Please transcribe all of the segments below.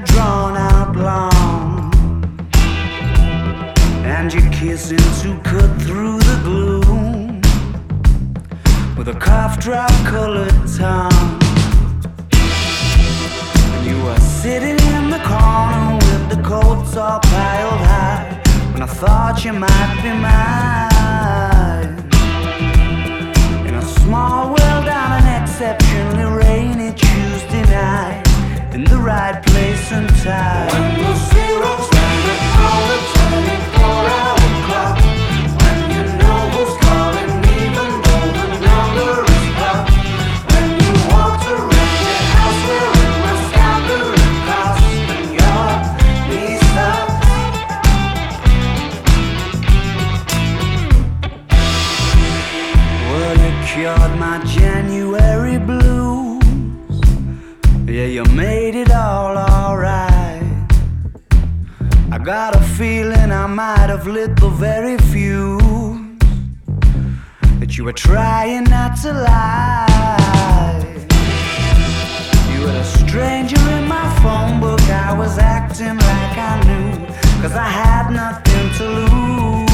drawn out long. And your kisses to cut through the gloom with a cough drop colored tongue. And you were sitting in the corner with the coats all piled high when I thought you might be mine. Cured my January blues. Yeah, you made it all got a feeling I might have lit the very fuse that you were trying not to lie. You were a stranger in my phone book. I was acting like I knew, cause I had nothing to lose.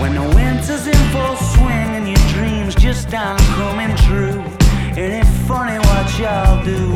When the winter's in full swing and your dreams just aren't coming true. It ain't funny what y'all do?